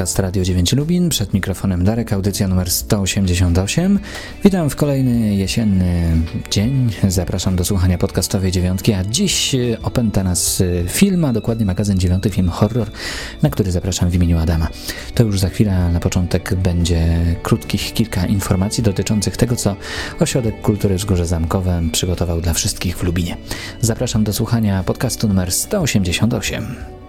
Podcast Radio 9 Lubin, przed mikrofonem Darek, audycja numer 188. Witam w kolejny jesienny dzień. Zapraszam do słuchania podcastowej dziewiątki, a dziś opęta nas film, a dokładnie magazyn dziewiąty film horror, na który zapraszam w imieniu Adama. To już za chwilę, na początek będzie krótkich kilka informacji dotyczących tego, co Ośrodek Kultury Wzgórze Zamkowe przygotował dla wszystkich w Lubinie. Zapraszam do słuchania podcastu numer 188.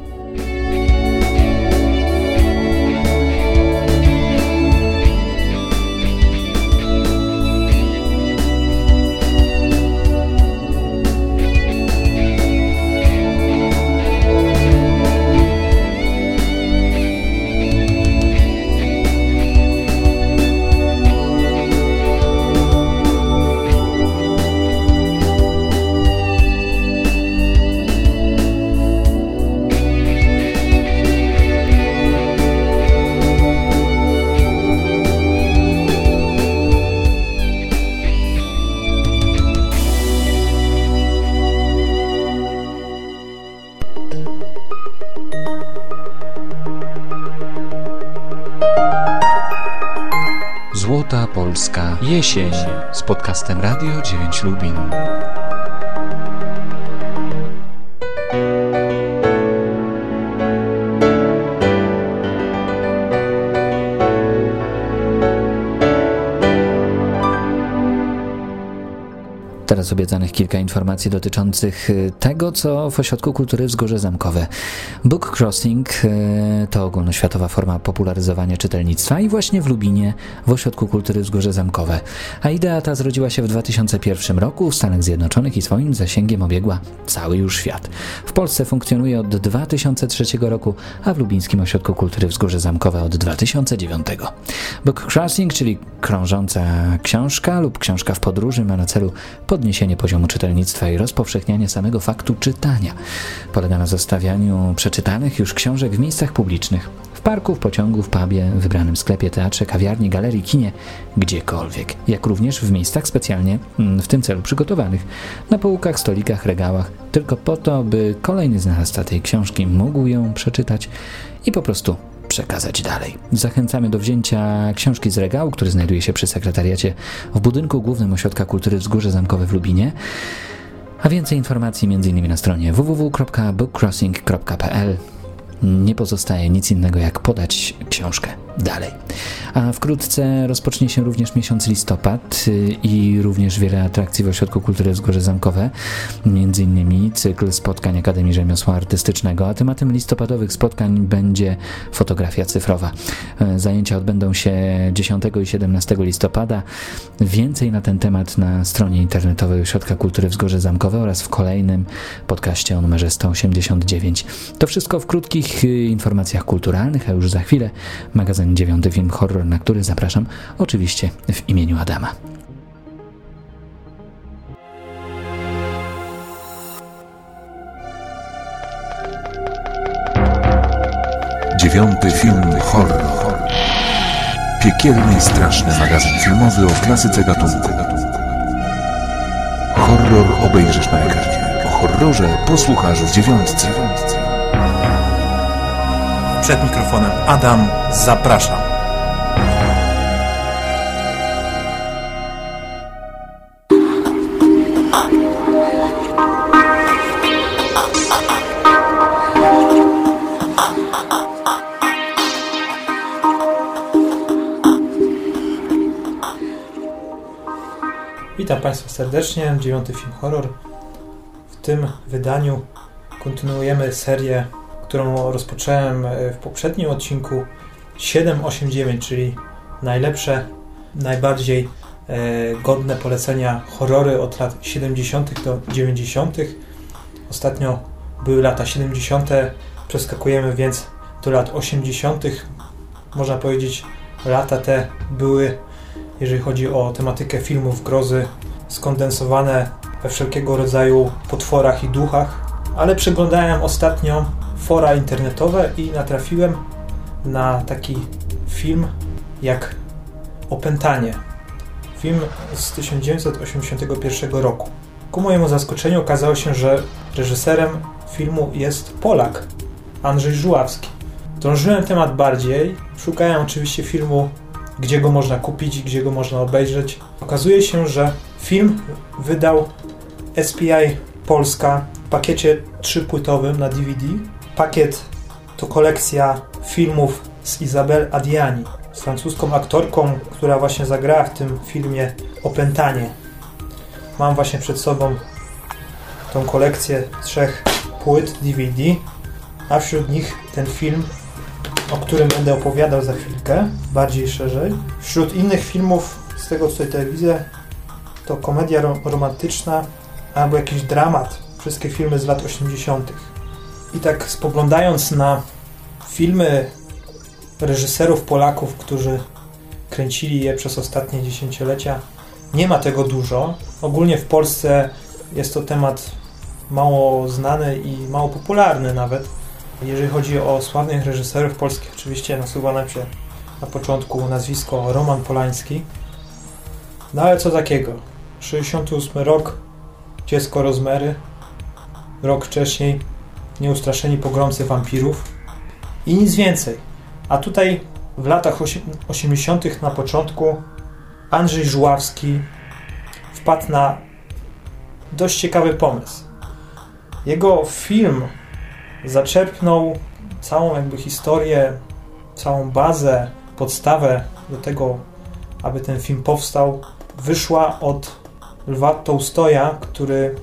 Złota Polska Jesień z podcastem Radio 9 Lubin. Teraz obiecanych kilka informacji dotyczących y, tego, co w Ośrodku Kultury Wzgórze Zamkowe. Book Crossing y, to ogólnoświatowa forma popularyzowania czytelnictwa i właśnie w Lubinie w Ośrodku Kultury Wzgórze Zamkowe. A idea ta zrodziła się w 2001 roku w Stanach Zjednoczonych i swoim zasięgiem obiegła cały już świat. W Polsce funkcjonuje od 2003 roku, a w Lubińskim Ośrodku Kultury Wzgórze Zamkowe od 2009. Book Crossing, czyli krążąca książka lub książka w podróży ma na celu podniesienie poziomu czytelnictwa i rozpowszechnianie samego faktu czytania. Polega na zostawianiu przeczytanych już książek w miejscach publicznych. W parku, w pociągu, w pubie, wybranym sklepie, teatrze, kawiarni, galerii, kinie, gdziekolwiek. Jak również w miejscach specjalnie w tym celu przygotowanych. Na półkach, stolikach, regałach. Tylko po to, by kolejny znalazca tej książki mógł ją przeczytać i po prostu przekazać dalej. Zachęcamy do wzięcia książki z regału, który znajduje się przy sekretariacie w budynku głównym Ośrodka Kultury Wzgórze Zamkowe w Lubinie. A więcej informacji m.in. na stronie www.bookcrossing.pl nie pozostaje nic innego jak podać książkę dalej. A wkrótce rozpocznie się również miesiąc listopad y, i również wiele atrakcji w Ośrodku Kultury Wzgórze Zamkowe, między innymi cykl spotkań Akademii Rzemiosła Artystycznego, a tematem listopadowych spotkań będzie fotografia cyfrowa. E, zajęcia odbędą się 10 i 17 listopada. Więcej na ten temat na stronie internetowej Ośrodka Kultury Wzgórze Zamkowe oraz w kolejnym podcaście o numerze 189. To wszystko w krótkich y, informacjach kulturalnych, a już za chwilę magazyn 9 film horror, na który zapraszam oczywiście w imieniu Adama. Dziewiąty film horror. Piekielny i straszny magazyn filmowy o klasyce gatunku. Horror obejrzysz na ekranie. O horrorze posłuchasz w dziewiątce. Przed mikrofonem Adam, zapraszam. Witam Państwa serdecznie, dziewiąty film horror. W tym wydaniu kontynuujemy serię, którą rozpocząłem w poprzednim odcinku 789, czyli najlepsze, najbardziej e, godne polecenia horrory od lat 70. do 90. Ostatnio były lata 70. Przeskakujemy więc do lat 80. Można powiedzieć, lata te były jeżeli chodzi o tematykę filmów grozy, skondensowane we wszelkiego rodzaju potworach i duchach. Ale przeglądałem ostatnio fora internetowe i natrafiłem na taki film jak Opętanie. Film z 1981 roku. Ku mojemu zaskoczeniu okazało się, że reżyserem filmu jest Polak, Andrzej Żuławski. drążyłem temat bardziej. Szukałem oczywiście filmu, gdzie go można kupić, gdzie go można obejrzeć. Okazuje się, że film wydał SPI Polska w pakiecie trzypłytowym na DVD. Pakiet to kolekcja filmów z Isabel Adiani, z francuską aktorką, która właśnie zagrała w tym filmie Opętanie. Mam właśnie przed sobą tą kolekcję trzech płyt DVD, a wśród nich ten film, o którym będę opowiadał za chwilkę, bardziej szerzej. Wśród innych filmów, z tego co tutaj widzę, to komedia romantyczna albo jakiś dramat. Wszystkie filmy z lat 80. I tak spoglądając na filmy reżyserów Polaków, którzy kręcili je przez ostatnie dziesięciolecia, nie ma tego dużo. Ogólnie w Polsce jest to temat mało znany i mało popularny nawet. Jeżeli chodzi o sławnych reżyserów polskich, oczywiście nasuwa nam się na początku nazwisko Roman Polański. No ale co takiego? 68 rok, Dziecko Rozmery, rok wcześniej Nieustraszeni pogromcy wampirów i nic więcej. A tutaj w latach 80. na początku Andrzej Żuławski wpadł na dość ciekawy pomysł. Jego film zaczerpnął całą jakby historię, całą bazę, podstawę do tego, aby ten film powstał, wyszła od Lwa Tołstoja, który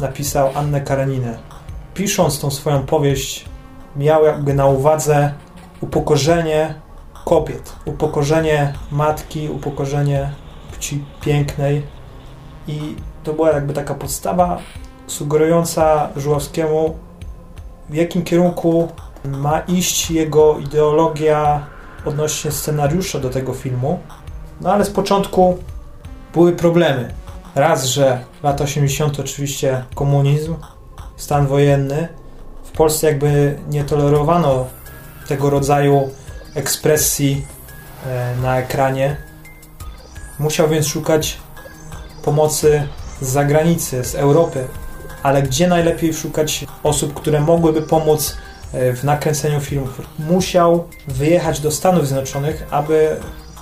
napisał Annę Kareninę. Pisząc tą swoją powieść, miał jakby na uwadze upokorzenie kobiet, upokorzenie matki, upokorzenie płci pięknej i to była jakby taka podstawa sugerująca Żuławskiemu w jakim kierunku ma iść jego ideologia odnośnie scenariusza do tego filmu. No ale z początku były problemy. Raz, że lata 80. oczywiście komunizm, stan wojenny. W Polsce jakby nie tolerowano tego rodzaju ekspresji e, na ekranie. Musiał więc szukać pomocy z zagranicy, z Europy. Ale gdzie najlepiej szukać osób, które mogłyby pomóc e, w nakręceniu filmów? Musiał wyjechać do Stanów Zjednoczonych, aby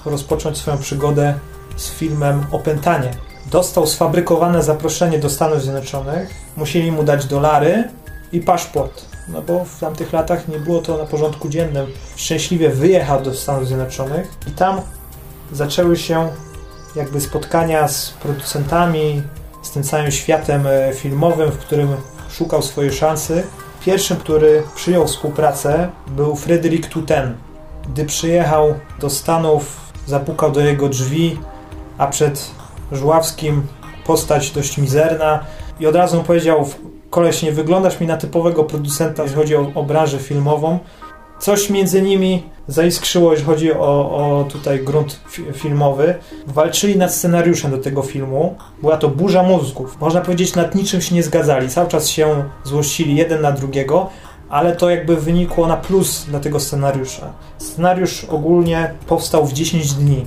rozpocząć swoją przygodę z filmem Opętanie. Dostał sfabrykowane zaproszenie do Stanów Zjednoczonych, musieli mu dać dolary i paszport no bo w tamtych latach nie było to na porządku dziennym. Szczęśliwie wyjechał do Stanów Zjednoczonych i tam zaczęły się jakby spotkania z producentami, z tym całym światem e, filmowym, w którym szukał swojej szansy. Pierwszym, który przyjął współpracę, był Fryderyk Tuten. Gdy przyjechał do Stanów, zapukał do jego drzwi, a przed Żuławskim postać dość mizerna i od razu powiedział koleś, nie wyglądasz mi na typowego producenta, jeśli chodzi o, o branżę filmową. Coś między nimi zaiskrzyło, jeśli chodzi o, o tutaj grunt filmowy. Walczyli nad scenariuszem do tego filmu. Była to burza mózgów. Można powiedzieć, nad niczym się nie zgadzali. Cały czas się złościli jeden na drugiego, ale to jakby wynikło na plus dla tego scenariusza. Scenariusz ogólnie powstał w 10 dni.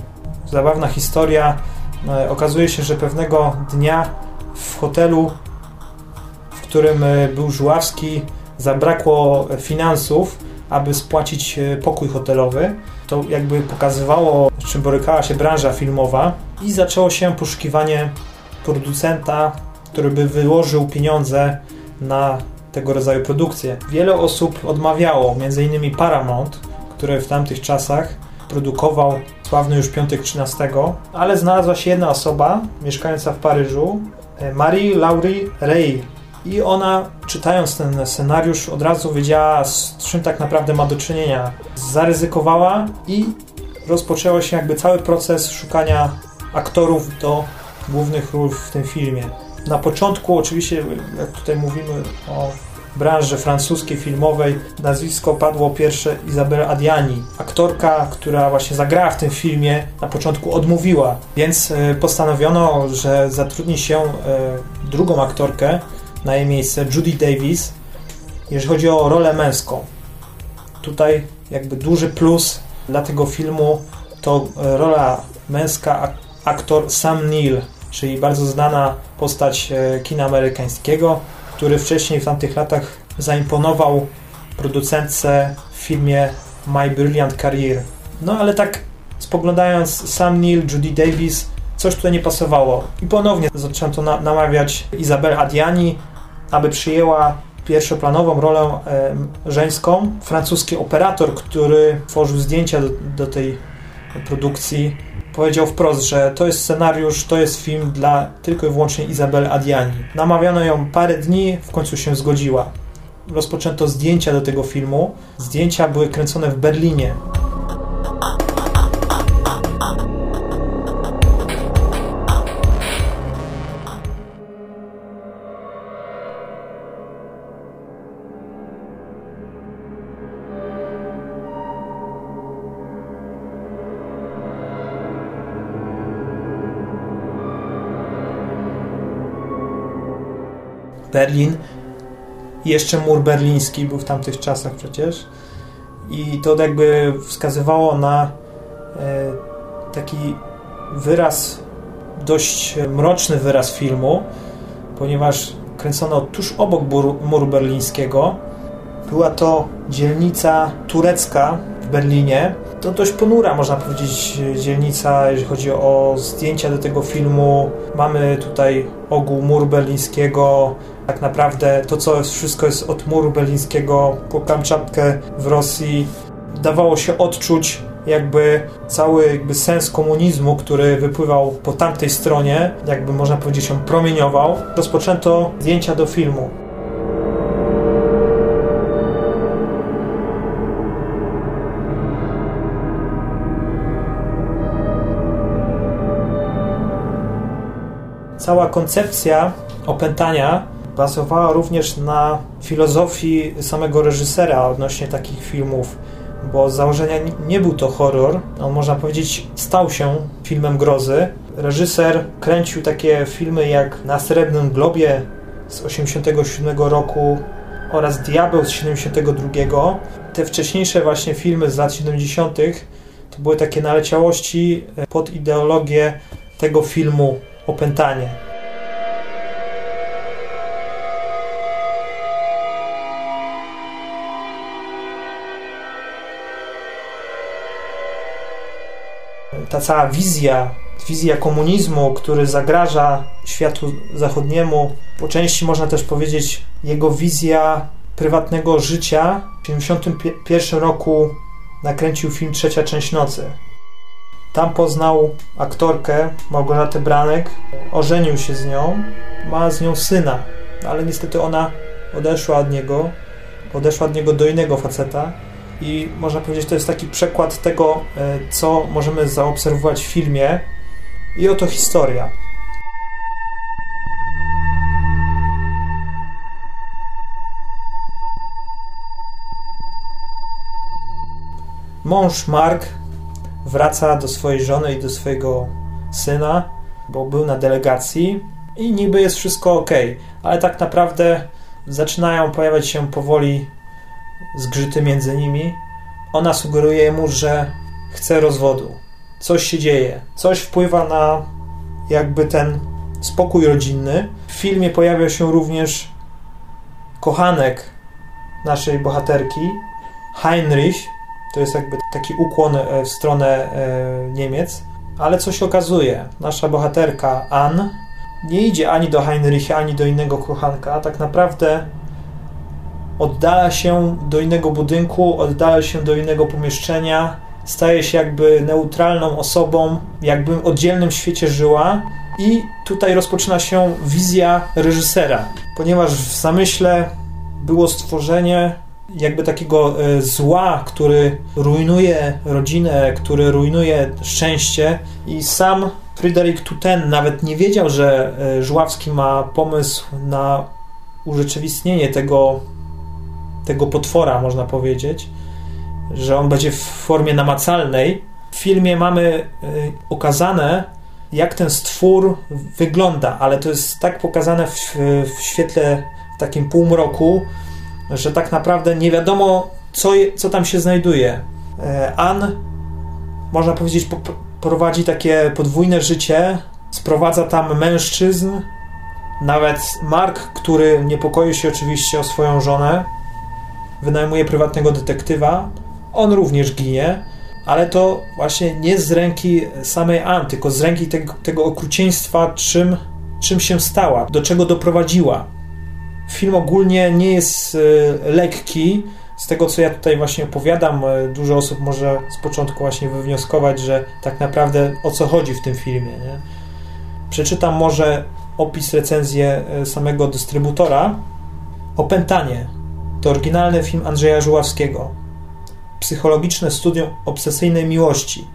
Zabawna historia. E, okazuje się, że pewnego dnia w hotelu którym e, był Żuławski, zabrakło finansów, aby spłacić e, pokój hotelowy. To jakby pokazywało, z czym borykała się branża filmowa i zaczęło się poszukiwanie producenta, który by wyłożył pieniądze na tego rodzaju produkcję. Wiele osób odmawiało, m.in. Paramount, który w tamtych czasach produkował sławny już Piątek 13, ale znalazła się jedna osoba mieszkająca w Paryżu, e, Marie Laurie Rey, i ona, czytając ten scenariusz, od razu wiedziała, z czym tak naprawdę ma do czynienia. Zaryzykowała i rozpoczęło się jakby cały proces szukania aktorów do głównych ról w tym filmie. Na początku, oczywiście, jak tutaj mówimy o branży francuskiej filmowej, nazwisko padło pierwsze Isabelle Adiani. Aktorka, która właśnie zagrała w tym filmie, na początku odmówiła, więc e, postanowiono, że zatrudni się e, drugą aktorkę, na jej miejsce Judy Davis, jeżeli chodzi o rolę męską. Tutaj jakby duży plus dla tego filmu to e, rola męska aktor Sam Neill, czyli bardzo znana postać kina amerykańskiego, który wcześniej w tamtych latach zaimponował producentce w filmie My Brilliant Career. No ale tak spoglądając Sam Neill, Judy Davis, coś tutaj nie pasowało. I ponownie zaczęto na namawiać Izabel Adiani, aby przyjęła pierwszoplanową rolę e, żeńską. Francuski operator, który tworzył zdjęcia do, do tej produkcji, powiedział wprost, że to jest scenariusz, to jest film dla tylko i wyłącznie Izabel Adiani. Namawiano ją parę dni, w końcu się zgodziła. Rozpoczęto zdjęcia do tego filmu. Zdjęcia były kręcone w Berlinie. Berlin. Jeszcze mur berliński był w tamtych czasach przecież. I to jakby wskazywało na e, taki wyraz, dość mroczny wyraz filmu, ponieważ kręcono tuż obok muru berlińskiego. Była to dzielnica turecka w Berlinie. To dość ponura, można powiedzieć, dzielnica, jeżeli chodzi o zdjęcia do tego filmu. Mamy tutaj ogół muru berlińskiego, tak naprawdę to, co wszystko jest od muru berlińskiego po Kamczatkę w Rosji, dawało się odczuć jakby cały jakby sens komunizmu, który wypływał po tamtej stronie, jakby można powiedzieć się promieniował. Rozpoczęto zdjęcia do filmu. Cała koncepcja opętania bazowała również na filozofii samego reżysera odnośnie takich filmów, bo z założenia nie był to horror, on można powiedzieć stał się filmem grozy. Reżyser kręcił takie filmy jak Na Srebrnym Globie z 1987 roku oraz Diabeł z 1972. Te wcześniejsze właśnie filmy z lat 70. to były takie naleciałości pod ideologię tego filmu Opętanie. Ta cała wizja, wizja komunizmu, który zagraża światu zachodniemu, po części można też powiedzieć jego wizja prywatnego życia. W 1951 roku nakręcił film Trzecia część nocy. Tam poznał aktorkę Małgorzatę Branek, ożenił się z nią, ma z nią syna, ale niestety ona odeszła od niego, odeszła od niego do innego faceta i można powiedzieć, to jest taki przekład tego, e, co możemy zaobserwować w filmie. I oto historia. Mąż Mark wraca do swojej żony i do swojego syna, bo był na delegacji i niby jest wszystko ok, ale tak naprawdę zaczynają pojawiać się powoli zgrzyty między nimi. Ona sugeruje mu, że chce rozwodu. Coś się dzieje, coś wpływa na jakby ten spokój rodzinny. W filmie pojawia się również kochanek naszej bohaterki, Heinrich. To jest jakby taki ukłon e, w stronę e, Niemiec. Ale co się okazuje? Nasza bohaterka Ann nie idzie ani do Heinricha, ani do innego kochanka. Tak naprawdę oddala się do innego budynku, oddala się do innego pomieszczenia, staje się jakby neutralną osobą, jakby w oddzielnym świecie żyła. I tutaj rozpoczyna się wizja reżysera, ponieważ w zamyśle było stworzenie jakby takiego e, zła, który rujnuje rodzinę, który rujnuje szczęście i sam Fryderyk Tuten nawet nie wiedział, że e, Żławski ma pomysł na urzeczywistnienie tego tego potwora, można powiedzieć, że on będzie w formie namacalnej. W filmie mamy y, okazane, jak ten stwór wygląda, ale to jest tak pokazane w, w świetle w takim półmroku, że tak naprawdę nie wiadomo, co, co tam się znajduje. E, Ann, można powiedzieć, prowadzi takie podwójne życie, sprowadza tam mężczyzn, nawet Mark, który niepokoi się oczywiście o swoją żonę, wynajmuje prywatnego detektywa on również ginie, ale to właśnie nie z ręki samej Ann, tylko z ręki tego, tego okrucieństwa, czym, czym się stała, do czego doprowadziła. Film ogólnie nie jest e, lekki. Z tego, co ja tutaj właśnie opowiadam, e, dużo osób może z początku właśnie wywnioskować, że tak naprawdę o co chodzi w tym filmie. Nie? Przeczytam może opis, recenzję e, samego dystrybutora. Opętanie to oryginalny film Andrzeja Żuławskiego. Psychologiczne studium obsesyjnej miłości,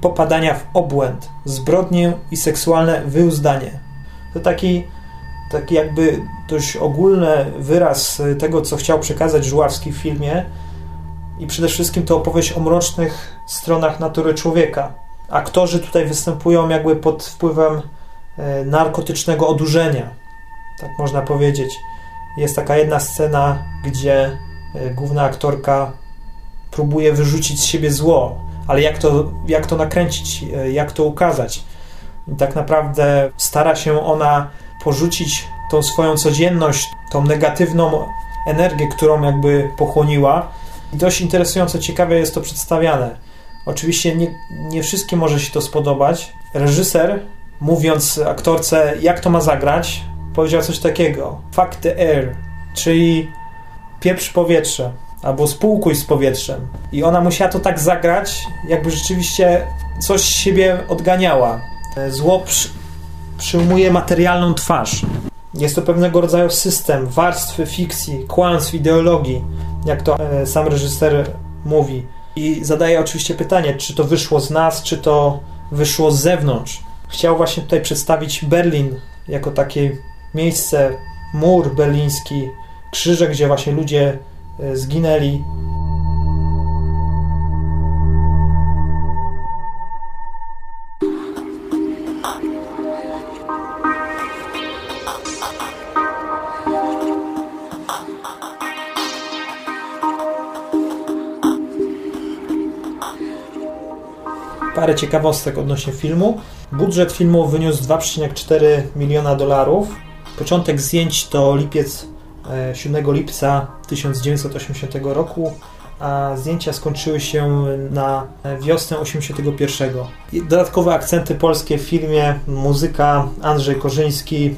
popadania w obłęd, zbrodnię i seksualne wyuzdanie. To taki, taki jakby dość ogólny wyraz tego, co chciał przekazać Żuławski w filmie. I przede wszystkim to opowieść o mrocznych stronach natury człowieka. Aktorzy tutaj występują jakby pod wpływem e, narkotycznego odurzenia, tak można powiedzieć. Jest taka jedna scena, gdzie e, główna aktorka próbuje wyrzucić z siebie zło, ale jak to, jak to nakręcić, e, jak to ukazać? I tak naprawdę stara się ona porzucić tą swoją codzienność, tą negatywną energię, którą jakby pochłoniła. I dość interesująco, ciekawie jest to przedstawiane. Oczywiście nie, nie wszystkim może się to spodobać. Reżyser, mówiąc aktorce, jak to ma zagrać, powiedział coś takiego: Fuck the air, czyli pieprz powietrze, albo spółkuj z powietrzem. I ona musiała to tak zagrać, jakby rzeczywiście coś z siebie odganiała. Zło przy, przyjmuje materialną twarz. Jest to pewnego rodzaju system, warstwy fikcji, kłamstw, ideologii, jak to e, sam reżyser mówi. I zadaje oczywiście pytanie, czy to wyszło z nas, czy to wyszło z zewnątrz. Chciał właśnie tutaj przedstawić Berlin jako takie miejsce, mur berliński, krzyże, gdzie właśnie ludzie e, zginęli. Parę ciekawostek odnośnie filmu. Budżet filmu wyniósł 2,4 miliona dolarów. Początek zdjęć to lipiec 7 e, lipca 1980 roku, a zdjęcia skończyły się na wiosnę 81. Dodatkowe akcenty polskie w filmie, muzyka Andrzej Korzyński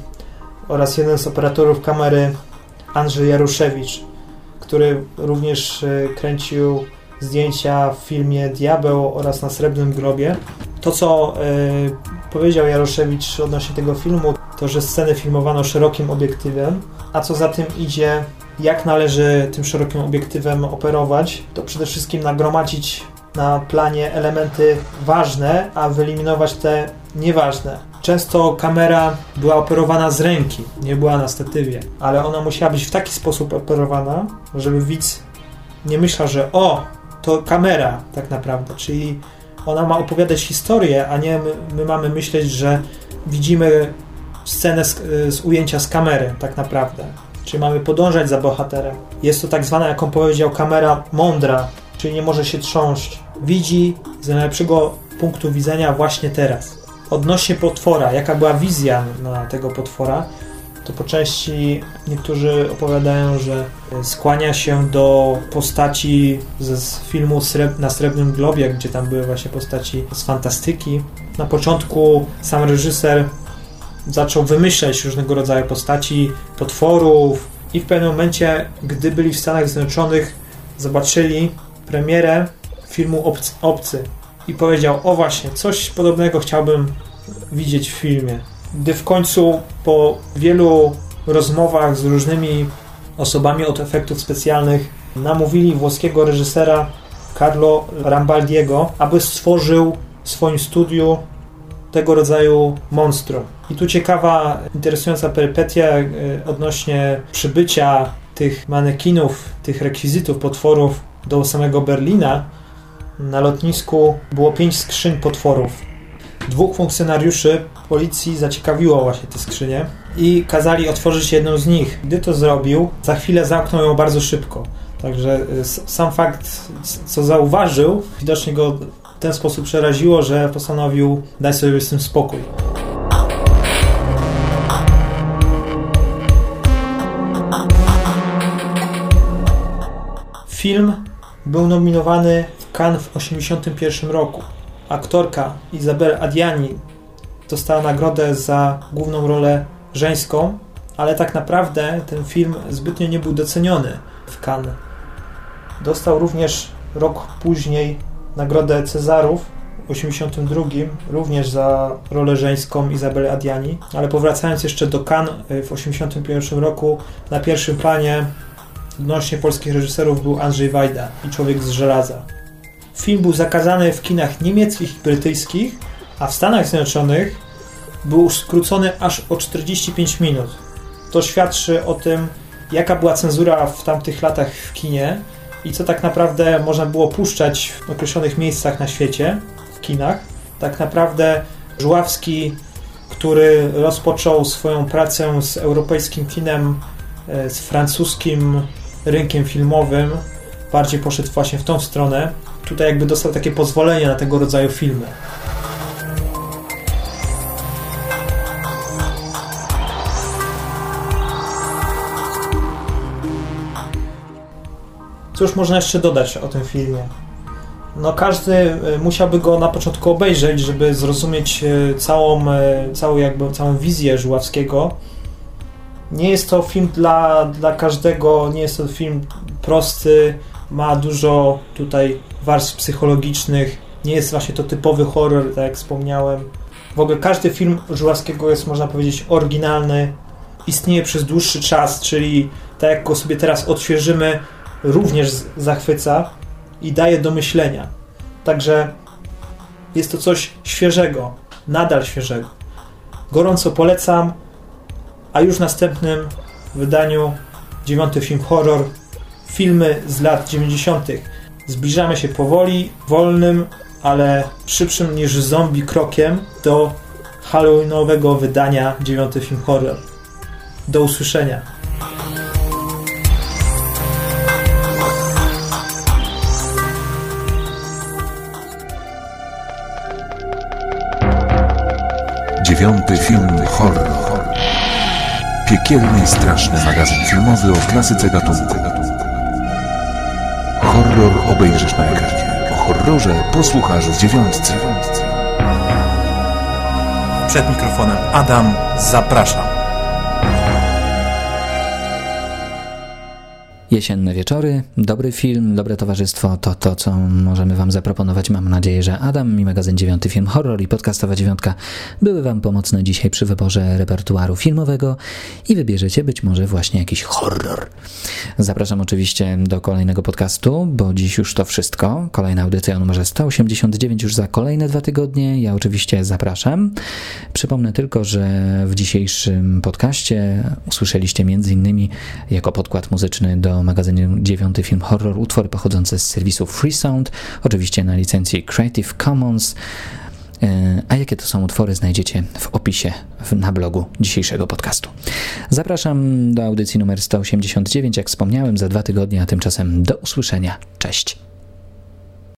oraz jeden z operatorów kamery Andrzej Jaruszewicz, który również e, kręcił zdjęcia w filmie Diabeł oraz na Srebrnym Grobie. To, co y, powiedział Jaroszewicz odnośnie tego filmu, to, że sceny filmowano szerokim obiektywem, a co za tym idzie, jak należy tym szerokim obiektywem operować, to przede wszystkim nagromadzić na planie elementy ważne, a wyeliminować te nieważne. Często kamera była operowana z ręki, nie była na statywie, ale ona musiała być w taki sposób operowana, żeby widz nie myślał, że o, to kamera tak naprawdę, czyli ona ma opowiadać historię, a nie my, my mamy myśleć, że widzimy scenę z, z, ujęcia z kamery tak naprawdę. Czyli mamy podążać za bohaterem. Jest to tak zwana, jak on powiedział, kamera mądra, czyli nie może się trząść. Widzi z najlepszego punktu widzenia właśnie teraz. Odnośnie potwora, jaka była wizja na tego potwora, to po części niektórzy opowiadają, że skłania się do postaci z filmu na Srebrnym Globie, gdzie tam były właśnie postaci z fantastyki. Na początku sam reżyser zaczął wymyślać różnego rodzaju postaci, potworów i w pewnym momencie, gdy byli w Stanach Zjednoczonych, zobaczyli premierę filmu Obcy, Obcy i powiedział, o właśnie, coś podobnego chciałbym widzieć w filmie. Gdy w końcu po wielu rozmowach z różnymi osobami od efektów specjalnych namówili włoskiego reżysera Carlo Rambaldiego, aby stworzył w swoim studiu tego rodzaju monstrum. I tu ciekawa, interesująca perypetia e, odnośnie przybycia tych manekinów, tych rekwizytów, potworów do samego Berlina. Na lotnisku było pięć skrzyń potworów dwóch funkcjonariuszy policji zaciekawiło właśnie te skrzynie i kazali otworzyć jedną z nich. Gdy to zrobił, za chwilę zamknął ją bardzo szybko. Także y, sam fakt, co zauważył, widocznie go ten sposób przeraziło, że postanowił dać sobie z tym spokój. Film był nominowany w Cannes w 1981 roku. Aktorka Isabel Adiani dostała nagrodę za główną rolę żeńską, ale tak naprawdę ten film zbytnio nie był doceniony w Cannes. Dostał również rok później nagrodę Cezarów w 82, również za rolę żeńską Izabeli Adiani, ale powracając jeszcze do Cannes w 81 roku, na pierwszym planie odnośnie polskich reżyserów był Andrzej Wajda i Człowiek z żelaza. Film był zakazany w kinach niemieckich i brytyjskich, a w Stanach Zjednoczonych był skrócony aż o 45 minut. To świadczy o tym, jaka była cenzura w tamtych latach w kinie i co tak naprawdę można było puszczać w określonych miejscach na świecie, w kinach. Tak naprawdę Żuławski, który rozpoczął swoją pracę z europejskim kinem, e, z francuskim rynkiem filmowym, bardziej poszedł właśnie w tą stronę. Tutaj jakby dostał takie pozwolenie na tego rodzaju filmy. Cóż można jeszcze dodać o tym filmie? No każdy e, musiałby go na początku obejrzeć, żeby zrozumieć e, całą, e, całą, jakby, całą wizję Żuławskiego. Nie jest to film dla, dla każdego, nie jest to film prosty, ma dużo tutaj warstw psychologicznych, nie jest właśnie to typowy horror, tak jak wspomniałem. W ogóle każdy film Żuławskiego jest, można powiedzieć, oryginalny, istnieje przez dłuższy czas, czyli tak jak go sobie teraz odświeżymy, również zachwyca i daje do myślenia. Także jest to coś świeżego, nadal świeżego. Gorąco polecam, a już w następnym wydaniu dziewiąty film horror, filmy z lat 90. Zbliżamy się powoli, wolnym, ale szybszym niż zombie krokiem do halloweenowego wydania dziewiąty film horror. Do usłyszenia. Dziewiąty film horror. Piekielny i straszny magazyn filmowy o klasyce gatunku. Horror obejrzysz na ekranie. O horrorze posłuchasz w dziewiątce. Przed mikrofonem Adam, zapraszam. Jesienne wieczory, dobry film, dobre towarzystwo to to, co możemy Wam zaproponować. Mam nadzieję, że Adam i magazyn Dziewiąty Film Horror i podcastowa dziewiątka były Wam pomocne dzisiaj przy wyborze repertuaru filmowego i wybierzecie być może właśnie jakiś horror. Zapraszam oczywiście do kolejnego podcastu, bo dziś już to wszystko. Kolejna audycja numerze 189 już za kolejne dwa tygodnie. Ja oczywiście zapraszam. Przypomnę tylko, że w dzisiejszym podcaście usłyszeliście m.in. jako podkład muzyczny do magazynu 9 film horror, utwory pochodzące z serwisu Freesound, oczywiście na licencji Creative Commons. E, a jakie to są utwory znajdziecie w opisie na blogu dzisiejszego podcastu. Zapraszam do audycji numer 189, jak wspomniałem, za dwa tygodnie, a tymczasem do usłyszenia. Cześć!